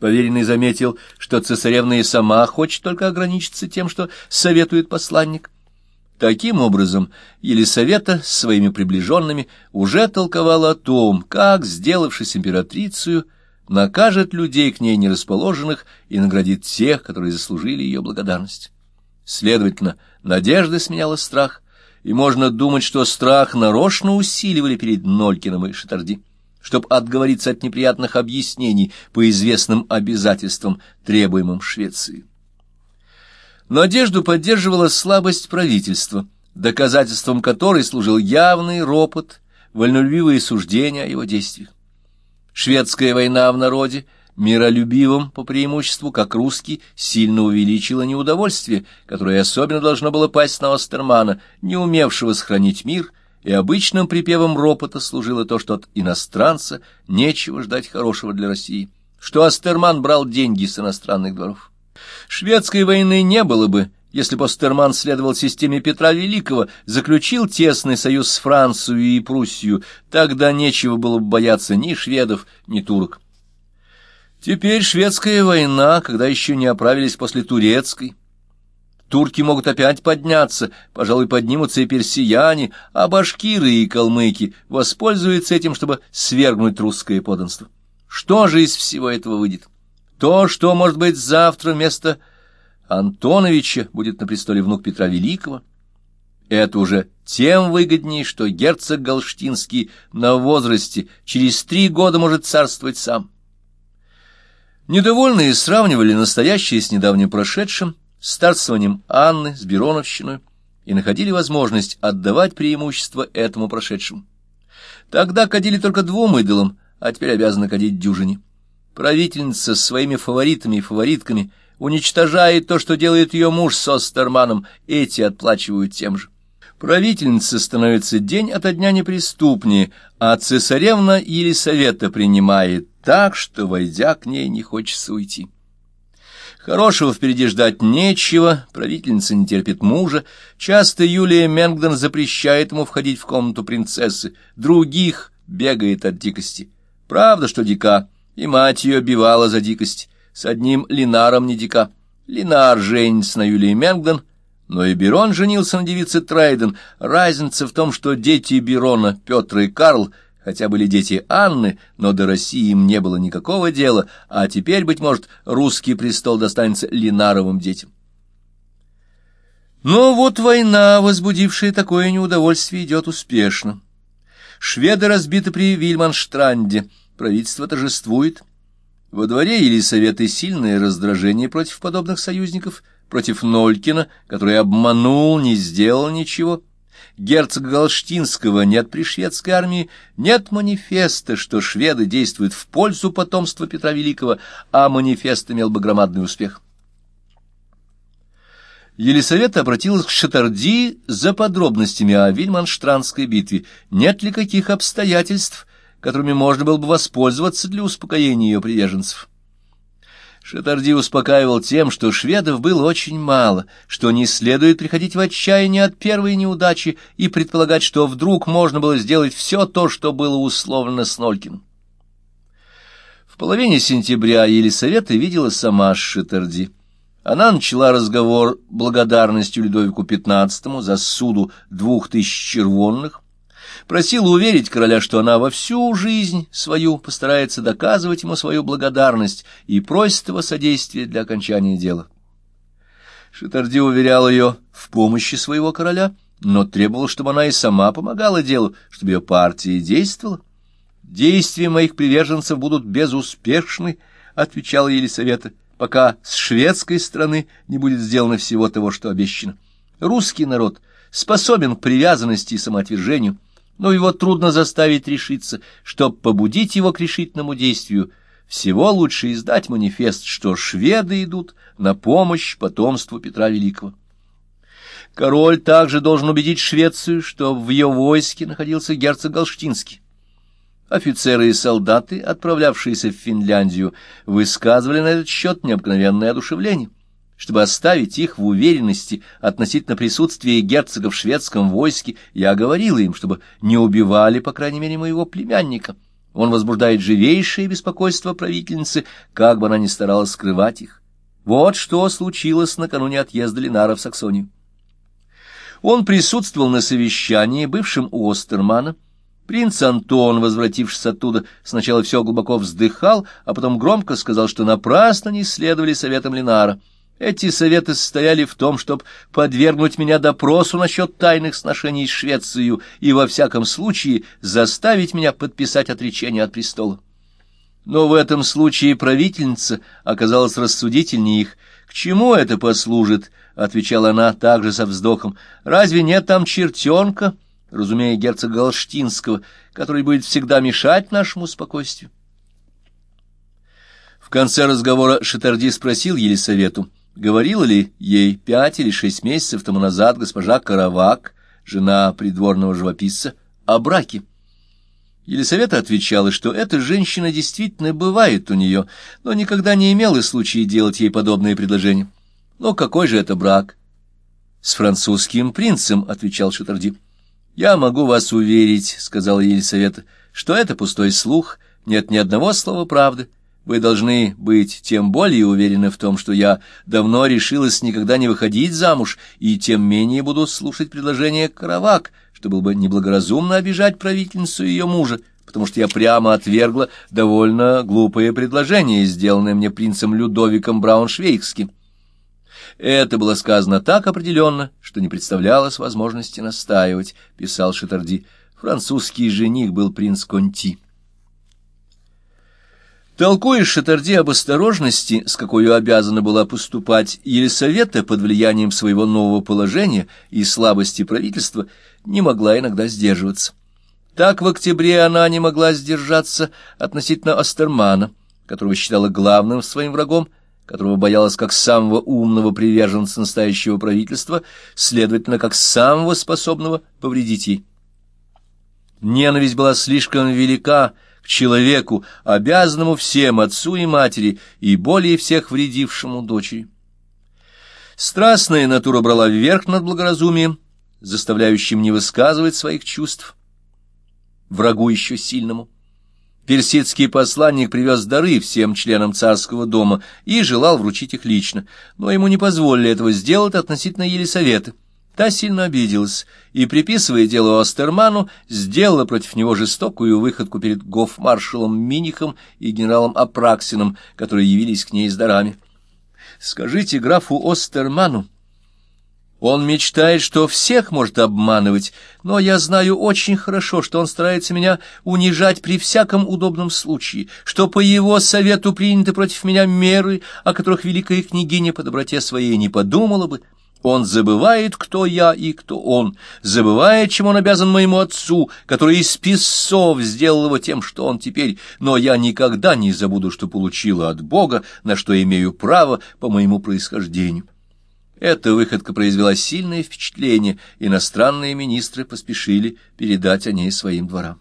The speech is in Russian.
Поверенный заметил, что цесаревна и сама хочет только ограничиться тем, что советует посланник. Таким образом, Елисавета с своими приближенными уже толковала о том, как, сделавшись императрицей, накажет людей к ней нерасположенных и наградит тех, которые заслужили ее благодарность. Следовательно, надежда сменяла страх, и можно думать, что страх нарочно усиливали перед Нолькиным и Шатарди чтобы отговориться от неприятных объяснений по известным обязательствам, требуемым Швеции. Надежду поддерживала слабость правительства, доказательством которой служил явный ропот, вольнолюбивые суждения о его действиях. Шведская война в народе, миролюбивым по преимуществу, как русский, сильно увеличила неудовольствие, которое особенно должно было пасть на Остермана, не умевшего сохранить мир и обычным припевом ропота служило то, что от иностранца нечего ждать хорошего для России, что Астерман брал деньги с иностранных дворов. Шведской войны не было бы, если бы Астерман следовал системе Петра Великого, заключил тесный союз с Францией и Пруссией, тогда нечего было бы бояться ни шведов, ни турок. Теперь шведская война, когда еще не оправились после турецкой, Турки могут опять подняться, пожалуй, поднимутся и персияне, а башкиры и калмыки воспользуются этим, чтобы свергнуть русское подданство. Что же из всего этого выйдет? То, что, может быть, завтра вместо Антоновича будет на престоле внук Петра Великого, это уже тем выгоднее, что герцог Галштинский на возрасте через три года может царствовать сам. Недовольные сравнивали настоящее с недавним прошедшим, с царствованием Анны, с Бероновщиной, и находили возможность отдавать преимущество этому прошедшему. Тогда кадили только двум идолам, а теперь обязаны кадить дюжине. Правительница с своими фаворитами и фаворитками уничтожает то, что делает ее муж с Остерманом, эти отплачивают тем же. Правительница становится день ото дня неприступнее, а цесаревна Елисавета принимает так, что, войдя к ней, не хочется уйти. Хорошего впереди ждать нечего, правительница не терпит мужа. Часто Юлия Менгдон запрещает ему входить в комнату принцессы, других бегает от дикости. Правда, что дика, и мать ее бивала за дикость, с одним Линаром не дика. Линар женится на Юлии Менгдон, но и Берон женился на девице Трейден. Разница в том, что дети Берона, Петр и Карл — хотя были дети Анны, но до России им не было никакого дела, а теперь, быть может, русский престол достанется Линаровым детям. Но вот война, возбудившая такое неудовольствие, идет успешно. Шведы разбиты при Вильманштранде, правительство торжествует. Во дворе Елисаветы сильное раздражение против подобных союзников, против Нолькина, который обманул, не сделал ничего, герцога Галштинского нет при шведской армии, нет манифеста, что шведы действуют в пользу потомства Петра Великого, а манифест имел бы громадный успех. Елисавета обратилась к Шатарди за подробностями о Вильманштранской битве. Нет ли каких обстоятельств, которыми можно было бы воспользоваться для успокоения ее приверженцев? Шатарди успокаивал тем, что шведов было очень мало, что не следует приходить в отчаяние от первой неудачи и предполагать, что вдруг можно было сделать все то, что было условлено с Нолькиным. В половине сентября Елисавета видела сама Шатарди. Она начала разговор благодарностью Людовику XV за суду двух тысяч червонных, просила уверить короля, что она во всю жизнь свою постарается доказывать ему свою благодарность и просит его содействия для окончания дела. Шатарди уверял ее в помощи своего короля, но требовал, чтобы она и сама помогала делу, чтобы ее партия действовала. «Действия моих приверженцев будут безуспешны», — отвечала Елисавета, «пока с шведской стороны не будет сделано всего того, что обещано. Русский народ способен к привязанности и самоотвержению» но его трудно заставить решиться. Чтобы побудить его к решительному действию, всего лучше издать манифест, что шведы идут на помощь потомству Петра Великого. Король также должен убедить Швецию, что в ее войске находился герцог Галштинский. Офицеры и солдаты, отправлявшиеся в Финляндию, высказывали на этот счет необыкновенное одушевление чтобы оставить их в уверенности относительно присутствия герцога в шведском войске, я говорила им, чтобы не убивали, по крайней мере, моего племянника. Он возбуждает живейшее беспокойство правительницы, как бы она ни старалась скрывать их. Вот что случилось накануне отъезда Ленара в Саксонию. Он присутствовал на совещании, бывшем у Остермана. Принц Антон, возвратившись оттуда, сначала все глубоко вздыхал, а потом громко сказал, что напрасно не следовали советам Ленара — эти советы состояли в том, чтобы подвергнуть меня допросу насчет тайных сношений с Швецией и, во всяком случае, заставить меня подписать отречение от престола. Но в этом случае правительница оказалась рассудительнее их. «К чему это послужит?» — отвечала она также со вздохом. «Разве нет там чертенка?» разумея герцога Галштинского, который будет всегда мешать нашему спокойствию. В конце разговора Шатарди спросил Елисавету, Говорила ли ей пять или шесть месяцев тому назад госпожа Каравак, жена придворного живописца, о браке? Елисавета отвечала, что эта женщина действительно бывает у нее, но никогда не имела случая делать ей подобные предложения. Но какой же это брак? — С французским принцем, — отвечал Шатарди. — Я могу вас уверить, — сказала Елисавета, — что это пустой слух, нет ни одного слова правды. Вы должны быть тем более уверены в том, что я давно решилась никогда не выходить замуж, и тем менее буду слушать предложение Каравак, что было бы неблагоразумно обижать правительницу ее мужа, потому что я прямо отвергла довольно глупое предложение, сделанное мне принцем Людовиком Брауншвейгским. Это было сказано так определенно, что не представлялось возможности настаивать, — писал Шатарди. Французский жених был принц Конти. Толкуя Шатарди об осторожности, с какой обязана была поступать Елисавета под влиянием своего нового положения и слабости правительства, не могла иногда сдерживаться. Так в октябре она не могла сдержаться относительно Астермана, которого считала главным своим врагом, которого боялась как самого умного приверженца настоящего правительства, следовательно, как самого способного повредить ей. Ненависть была слишком велика, человеку, обязанному всем отцу и матери, и более всех вредившему дочери. Страстная натура брала вверх над благоразумием, заставляющим не высказывать своих чувств, врагу еще сильному. Персидский посланник привез дары всем членам царского дома и желал вручить их лично, но ему не позволили этого сделать относительно Елисаветы. Та сильно обиделась и, приписывая дело Остерману, сделала против него жестокую выходку перед гофмаршалом Минихом и генералом Апраксином, которые явились к ней с дарами. «Скажите графу Остерману, он мечтает, что всех может обманывать, но я знаю очень хорошо, что он старается меня унижать при всяком удобном случае, что по его совету приняты против меня меры, о которых великая княгиня по доброте своей не подумала бы». Он забывает, кто я и кто он, забывает, чем он обязан моему отцу, который из песцов сделал его тем, что он теперь, но я никогда не забуду, что получила от Бога, на что имею право по моему происхождению. Эта выходка произвела сильное впечатление, иностранные министры поспешили передать о ней своим дворам.